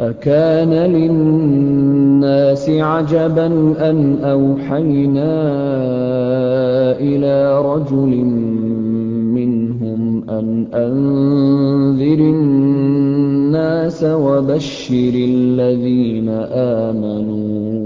أكان للناس عجبا أن أوحينا إلى رجل منهم أن أنذر الناس وبشر الذين آمنوا.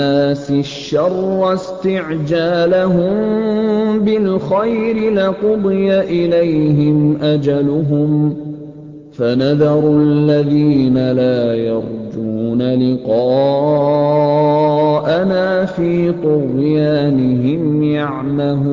الشَّرَّ اسْتِعْجَالَهُم بِالْخَيْرِ لَقُضِيَ إِلَيْهِمْ أَجَلُهُمْ ۖ فَنَذَرُ الَّذِينَ لَا يَرْجُونَ لِقَاءَنَا فِي طُغْيَانِهِمْ يَعْمَهُونَ.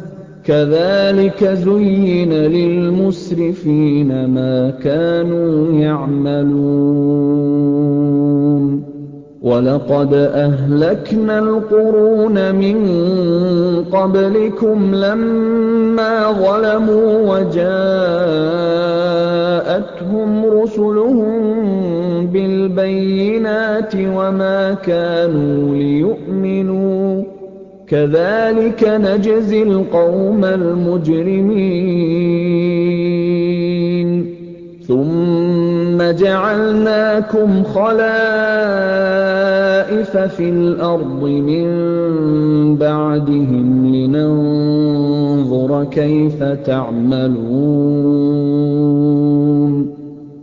كَذَٰلِكَ زُيِّنَ لِلْمُسْرِفِينَ مَا كَانُوا يَعْمَلُونَ. وَلَقَدْ أَهْلَكْنَا الْقُرُونَ مِن قَبْلِكُمْ لَمَّا ظَلَمُوا وَجَاءَتْهُمْ رُسُلُهُم بِالْبَيِّنَاتِ وَمَا كَانُوا لِيُؤْمِنُوا ۚ. كَذَٰلِكَ نَجْزِي الْقَوْمَ الْمُجْرِمِينَ. ثُمَّ جَعَلْنَاكُمْ خَلَائِفَ فِي الْأَرْضِ مِن بَعْدِهِمْ لِنَنظُرَ كَيْفَ تَعْمَلُونَ.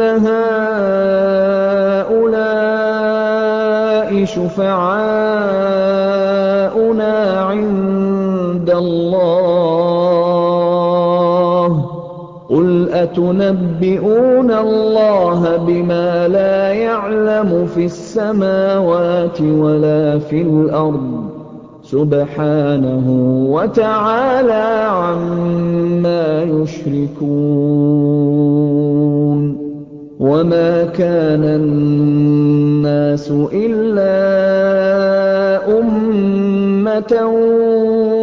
هَٰؤُلَاءِ شُفَعَاؤُنَا عِندَ اللَّهِ ۚ. قُلْ أَتُنَبِّئُونَ اللَّهَ بِمَا لَا يَعْلَمُ فِي السَّمَاوَاتِ وَلَا فِي الْأَرْضِ ۚ؟ سُبْحَانَهُ وَتَعَالَىٰ عَمَّا يُشْرِكُونَ. وَمَا كَانَ النَّاسُ إِلَّا أُمَّةً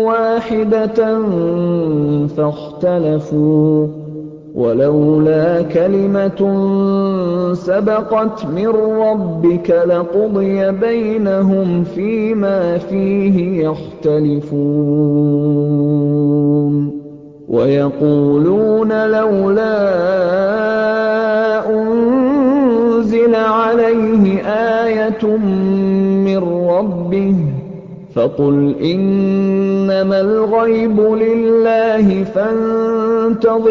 وَاحِدَةً فَاخْتَلَفُوا ۚ وَلَوْلَا كَلِمَةٌ سَبَقَتْ مِن رَّبِّكَ لَقُضِيَ بَيْنَهُمْ فِيمَا فِيهِ يَخْتَلِفُونَ وَيَقُولُونَ لَوْلَا أُنزِلَ عَلَيْهِ آيَةٌ مِّن رَّبِّهِ ۖ فَقُلْ إِنَّمَا الْغَيْبُ لِلَّهِ فَانتَظِرُوا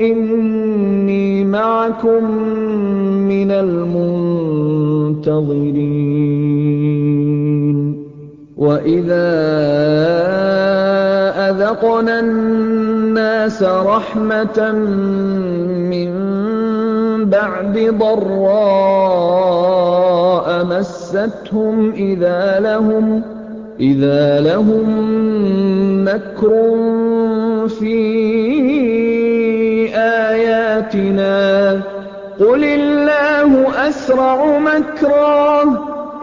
إِنِّي مَعَكُم مِّنَ الْمُنتَظِرِينَ. وَإِذَا أَذَقْنَا النَّاسَ رَحْمَةً مِّن بَعْدِ ضَرَّاءَ مَسَّتْهُمْ إِذَا لَهُم مَّكْرٌ فِي آيَاتِنَا ۚ. قُلِ اللَّهُ أَسْرَعُ مَكْرًا ۚ.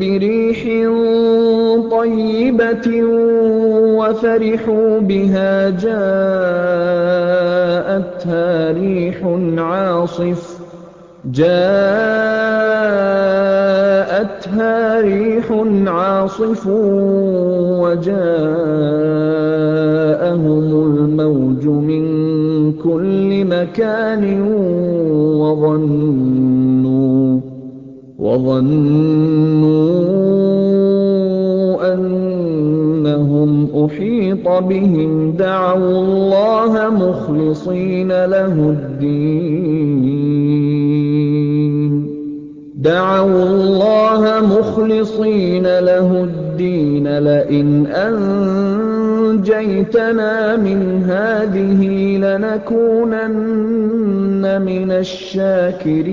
بِرِيحٍ طَيِّبَةٍ وَفَرِحُوا بِهَا جَاءَتْهَا رِيحٌ عَاصِفٌ وَجَاءَهُمُ الْمَوْجُ مِن كُلِّ مَكَانٍ وَظَنُّوا أَنَّهُمْ أُحِيطَ بِهِمْ دَعَوُا اللَّهَ مُخْلِصِينَ لَهُ الدِّينَ لَئِنْ أَنجَيْتَنَا مِنْ هَٰذِهِ لَنَكُونَنَّ مِنَ الشَّاكِرِينَ.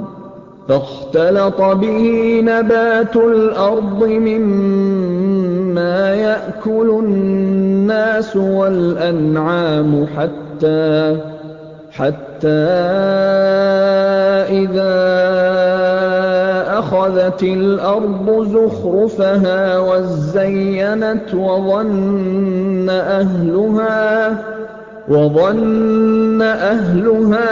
مِمَّا يَأْكُلُ النَّاسُ وَالْأَنْعَامُ حَتَّىٰ إِذَا أَخَذَتِ الْأَرْضُ زُخْرُفَهَا وَازَّيَّنَتْ وَظَنَّ أَهْلُهَا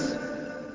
ۚ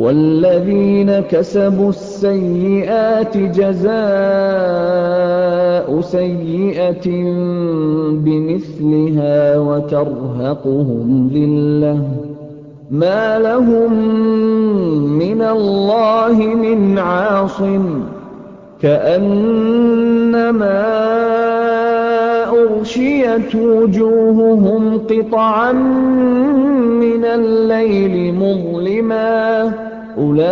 وَالَّذِينَ كَسَبُوا السَّيِّئَاتِ جَزَاءُ سَيِّئَةٍ بِمِثْلِهَا وَتَرْهَقُهُمْ ذِلَّةٌ ۖ. مَّا لَهُم مِّنَ اللَّهِ مِنْ عَاصِمٍ ۖ. كَأَنَّمَا أُغْشِيَتْ وُجُوهُهُمْ قِطَعًا مِّنَ اللَّيْلِ مُظْلِمًا ۚ. أُولَٰئِكَ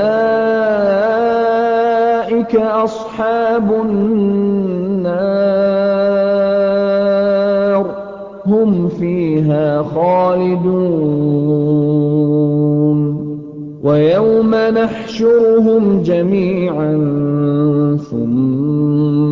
أَصْحَابُ النَّارِ ۖ. هُمْ فِيهَا خَالِدُونَ. وَيَوْمَ نَحْشُرُهُمْ جَمِيعًا ثُمَّ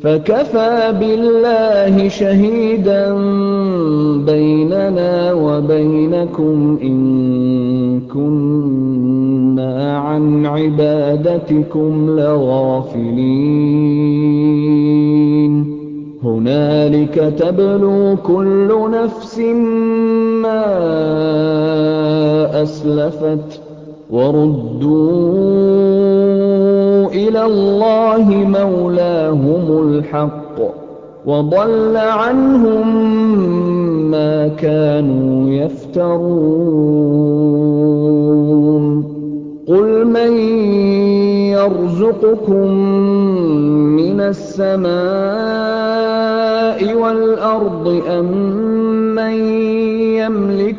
فَكَفَىٰ بِاللَّهِ شَهِيدًا بَيْنَنَا وَبَيْنَكُمْ إِن كُنَّا عَنْ عِبَادَتِكُمْ لَغَافِلِينَ. هُنَالِكَ تَبْلُو كُلُّ نَفْسٍ مَّا أَسْلَفَتْ ۚ وَرُدُّوا إِلَى اللَّهِ مَوْلَاهُمُ الْحَقِّ ۖ وَضَلَّ عَنْهُم مَّا كَانُوا يَفْتَرُونَ. قُلْ مَن يَرْزُقُكُم مِّنَ السَّمَاءِ وَالْأَرْضِ أَمَّن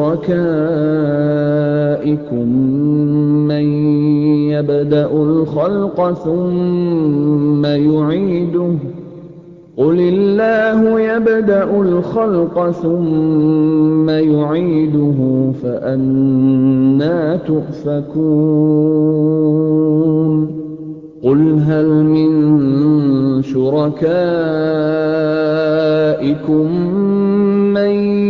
شُرَكَائِكُم مَّن يَبْدَأُ الْخَلْقَ ثُمَّ يُعِيدُهُ ۚ قُلِ اللَّهُ يَبْدَأُ الْخَلْقَ ثُمَّ يُعِيدُهُ فَأَنَّىٰ تُؤْفَكُونَ قُلْ هَلْ مِن شُرَكَائِكُم مَّن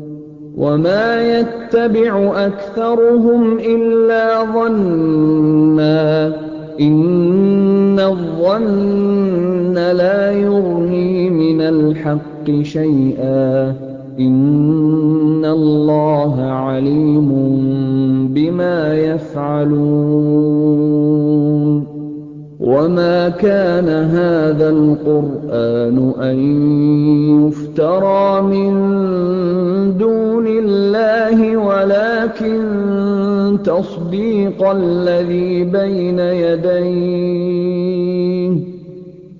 وَمَا يَتَّبِعُ أَكْثَرُهُمْ إِلَّا ظَنًّا ۚ إِنَّ الظَّنَّ لَا يُغْنِي مِنَ الْحَقِّ شَيْئًا ۚ إِنَّ اللَّهَ عَلِيمٌ بِمَا يَفْعَلُونَ وَمَا كَانَ هَٰذَا الْقُرْآنُ أَن يُفْتَرَىٰ مِن دُونِ اللَّهِ وَلَٰكِن تَصْدِيقَ الَّذِي بَيْنَ يَدَيْهِ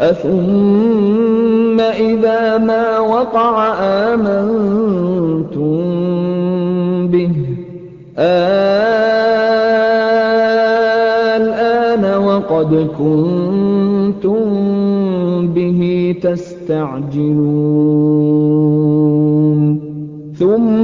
أَثُمَّ إِذَا مَا وَقَعَ آمَنتُم بِهِ ۚ. آلْآنَ وَقَدْ كُنتُم بِهِ تَسْتَعْجِلُونَ. ثُمَّ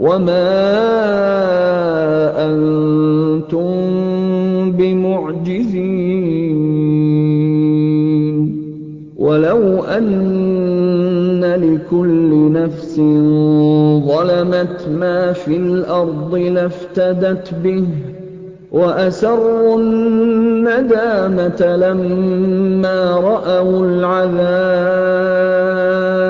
وَمَا أَنتُم بِمُعْجِزِينَ وَلَوْ أَنَّ لِكُلِّ نَفْسٍ ظَلَمَتْ مَا فِي الْأَرْضِ لَافْتَدَتْ بِهِ ۗ وَأَسَرُّوا النَّدَامَةَ لَمَّا رَأَوُا الْعَذَابَ ۖ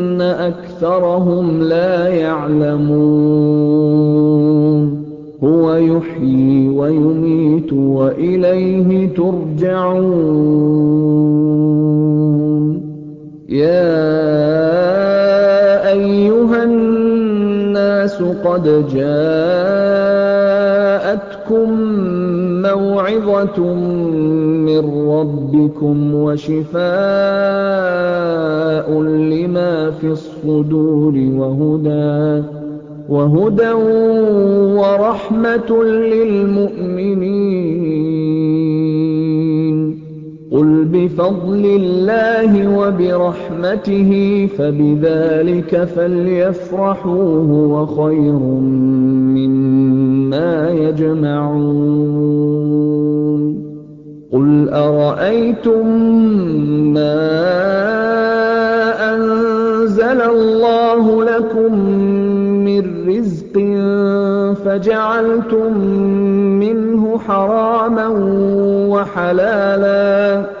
أَكْثَرَهُمْ لَا يَعْلَمُونَ. هُوَ يُحْيِي وَيُمِيتُ وَإِلَيْهِ تُرْجَعُونَ. يَا أَيُّهَا النَّاسُ قَدْ جَاءَتْكُم مَّوْعِظَةٌ مِّن رَّبِّكُمْ وَشِفَاءٌ لِّمَا فِي الصُّدُورِ وَهُدًى وَرَحْمَةٌ لِّلْمُؤْمِنِينَ. بِفَضْلِ اللَّهِ وَبِرَحْمَتِهِ فَبِذَٰلِكَ فَلْيَفْرَحُوا هُوَ خَيْرٌ مِّمَّا يَجْمَعُونَ. قُلْ أَرَأَيْتُم مَّا أَنزَلَ اللَّهُ لَكُم مِّن رِّزْقٍ فَجَعَلْتُم مِّنْهُ حَرَامًا وَحَلَالًا؟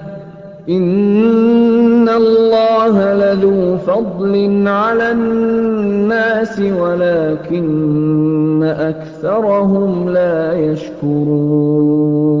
إِنَّ اللَّهَ لَذُو فَضْلٍ عَلَى النَّاسِ وَلَٰكِنَّ أَكْثَرَهُمْ لَا يَشْكُرُونَ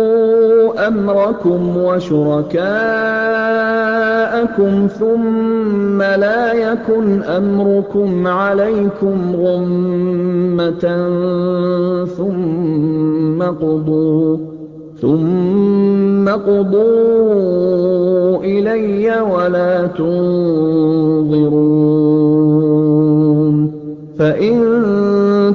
أَمْرَكُمْ وَشُرَكَاءَكُمْ ثُمَّ لَا يَكُنْ أَمْرُكُمْ عَلَيْكُمْ غُمَّةً ثُمَّ اقْضُوا إِلَيَّ وَلَا تُنظِرُونِ. فَإِن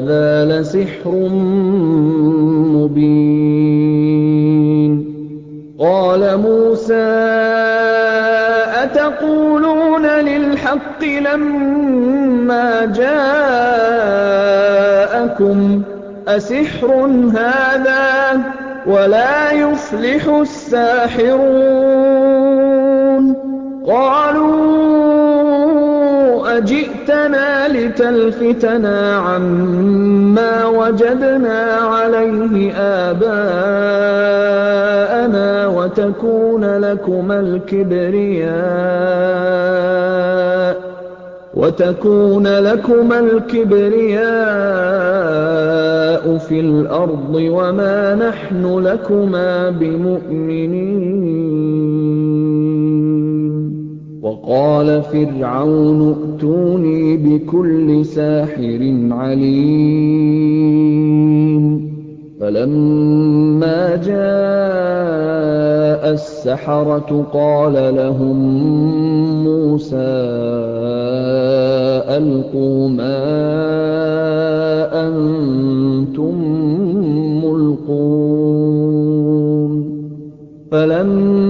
هَٰذَا لَسِحْرٌ مُّبِينٌ. قَالَ مُوسَىٰ أَتَقُولُونَ لِلْحَقِّ لَمَّا جَاءَكُمْ ۖ؟ أَسِحْرٌ هَٰذَا ۖ وَلَا يُفْلِحُ السَّاحِرُونَ. قَالُوا أَجِئْتَنَا لِتَلْفِتَنَا عَمَّا وَجَدْنَا عَلَيْهِ آبَاءَنَا وَتَكُونَ لَكُمَا الْكِبْرِيَاءُ فِي الْأَرْضِ وَمَا نَحْنُ لَكُمَا بِمُؤْمِنِينَ وَقَالَ فِرْعَوْنُ ائْتُونِي بِكُلِّ سَاحِرٍ عَلِيمٍ. فَلَمَّا جَاءَ السَّحَرَةُ قَالَ لَهُم مُّوسَىٰ أَلْقُوا مَا أَنتُم مُّلْقُونَ. فَلَمَّا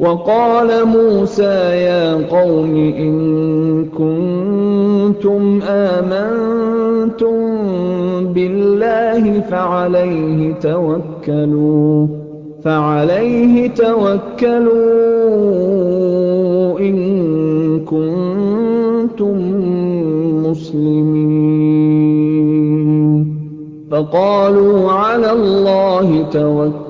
وَقَالَ مُوسَىٰ يَا قَوْمِ إِن كُنتُمْ آمَنتُم بِاللَّهِ فَعَلَيْهِ تَوَكَّلُوا إِن كُنتُم مُّسْلِمِينَ. فَقَالُوا عَلَى اللَّهِ تَوَكَّلْنَا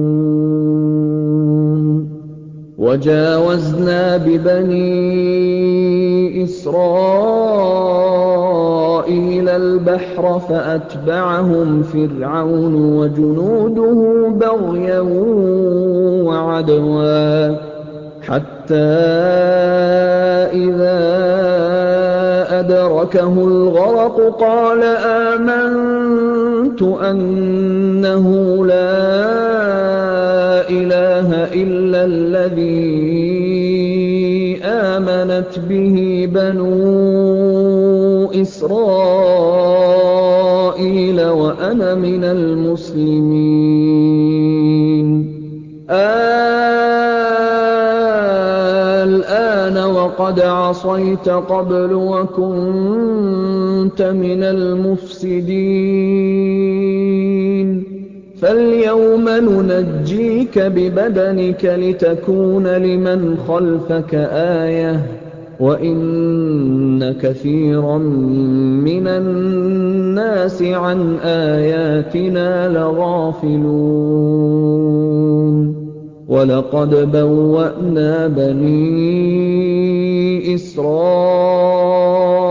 وَجَاوَزْنَا بِبَنِي إِسْرَائِيلَ الْبَحْرَ فَأَتْبَعَهُمْ فِرْعَوْنُ وَجُنُودُهُ بَغْيًا وَعَدْوًا حَتَّىٰ إِذَا أَدْرَكَهُ الْغَرَقُ قَالَ آمَنتُ أَنَّهُ لَا إِلَٰهَ إِلَّا الَّذِي آمَنَتْ بِهِ بَنُو إِسْرَائِيلَ وَأَنَا مِنَ الْمُسْلِمِينَ. الْآنَ وَقَدْ عَصَيْتَ قَبْلُ وَكُنتَ مِنَ الْمُفْسِدِينَ. فَالْيَوْمَ نُنَجِّيكَ بِبَدَنِكَ لِتَكُونَ لِمَنْ خَلْفَكَ آيَةً ۚ وَإِنَّ كَثِيرًا مِّنَ النَّاسِ عَنْ آيَاتِنَا لَغَافِلُونَ. وَلَقَدْ بَوَّأْنَا بَنِي إِسْرَائِيلَ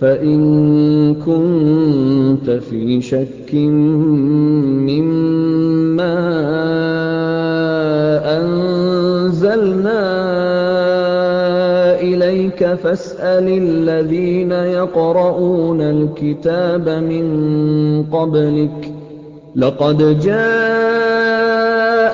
فَإِن كُنتَ فِي شَكٍّ مِّمَّا أَنزَلْنَا إِلَيْكَ فَاسْأَلِ الَّذِينَ يَقْرَءُونَ الْكِتَابَ مِن قَبْلِكَ ۚ لَقَدْ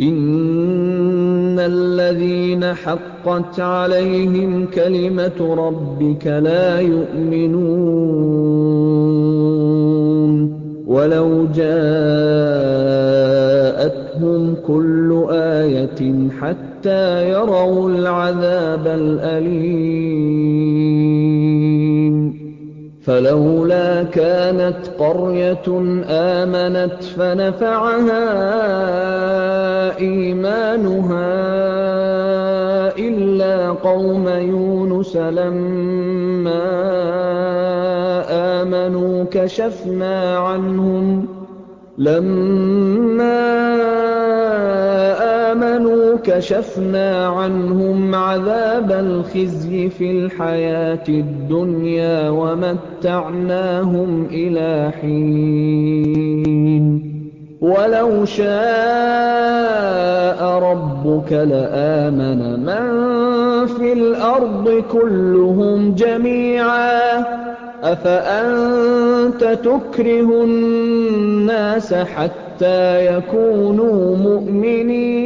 إِنَّ الَّذِينَ حَقَّتْ عَلَيْهِمْ كَلِمَتُ رَبِّكَ لَا يُؤْمِنُونَ وَلَوْ جَاءَتْهُمْ كُلُّ آيَةٍ حَتَّىٰ يَرَوُا الْعَذَابَ الْأَلِيمَ فَلَوْلَا كَانَتْ قَرْيَةٌ آمَنَتْ فَنَفَعَهَا إِيمَانُهَا إِلَّا قَوْمَ يُونُسَ لَمَّا آمَنُوا كَشَفْنَا عَنْهُمْ عَذَابَ الْخِزْيِ فِي الْحَيَاةِ الدُّنْيَا وَمَتَّعْنَاهُمْ إِلَىٰ حِينٍ. وَلَوْ شَاءَ رَبُّكَ لَآمَنَ مَن فِي الْأَرْضِ كُلُّهُمْ جَمِيعًا ۚ. أَفَأَنتَ تُكْرِهُ النَّاسَ حَتَّىٰ يَكُونُوا مُؤْمِنِينَ؟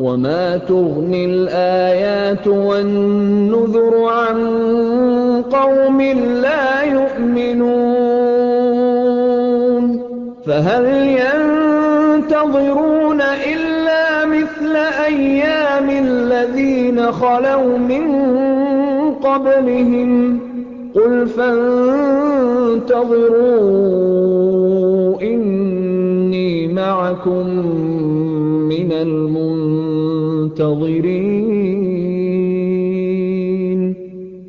وَمَا تُغْنِي الْآيَاتُ وَالنُّذُرُ عَن قَوْمٍ لَّا يُؤْمِنُونَ فَهَلْ يَنتَظِرُونَ إِلَّا مِثْلَ أَيَّامِ الَّذِينَ خَلَوْا مِن قَبْلِهِمْ ۚ قُلْ فَانتَظِرُوا إِنِّي مَعَكُم مِّنَ الْمُنتَظِرِينَ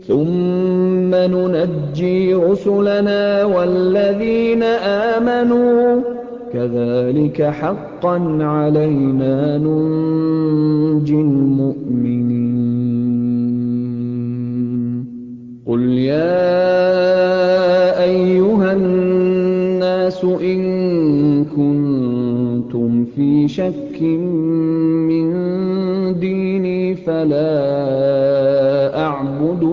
ثُمَّ نُنَجِّي رُسُلَنَا وَالَّذِينَ آمَنُوا ۚ. كَذَٰلِكَ حَقًّا عَلَيْنَا نُنجِي الْمُؤْمِنِينَ. قُلْ يَا أَيُّهَا النَّاسُ إِن كُنتُمْ فِي شَكٍّ مِّن دِينِي فَلَا أَعْبُدُ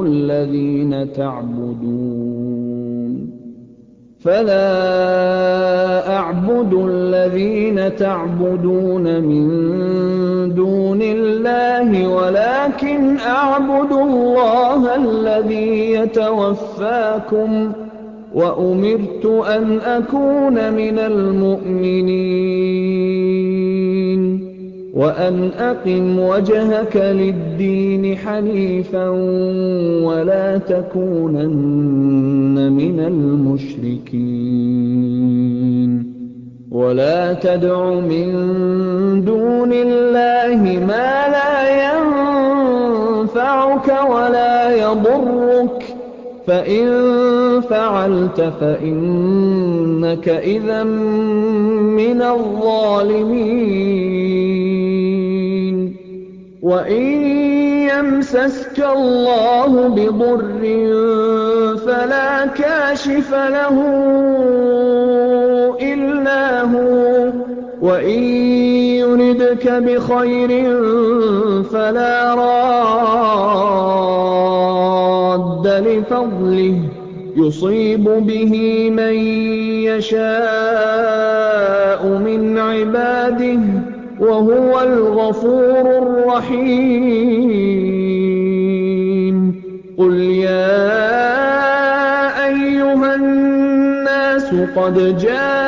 الَّذِينَ تَعْبُدُونَ. مِن دُونِ اللَّهِ وَلَٰكِنْ أَعْبُدُ اللَّهَ الَّذِي يَتَوَفَّاكُمْ ۖ وَأُمِرْتُ أَنْ أَكُونَ مِنَ الْمُؤْمِنِينَ. وَأَنْ أَقِمْ وَجْهَكَ لِلدِّينِ حَنِيفًا وَلَا تَكُونَنَّ مِنَ الْمُشْرِكِينَ. وَلَا تَدْعُ مِن دُونِ اللَّهِ مَا لَا يَنفَعُكَ وَلَا يَضُرُّكَ ۖ. فَإِن فَعَلْتَ فَإِنَّكَ إِذًا مِّنَ الظَّالِمِينَ وَإِن يَمْسَسْكَ اللَّهُ بِضُرٍّ فَلَا كَاشِفَ لَهُ إِلَّا هُوَ ۖ وَإِن يُرِدْكَ بِخَيْرٍ فَلَا رَادَّ لِفَضْلِهِ يُصِيبُ بِهِ مَن يَشَاءُ مِنْ عِبَادِهِ وَهُوَ الْغَفُورُ الرَّحِيمُ قُلْ يَا أَيُّهَا النَّاسُ قَدْ جَاءَ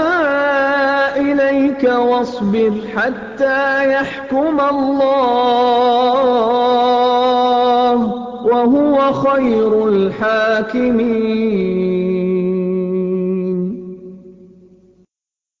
إِلَيْكَ وَاصْبِرْ حَتَّىٰ يَحْكُمَ اللَّهُ ۚ وَهُوَ خَيْرُ الْحَاكِمِينَ.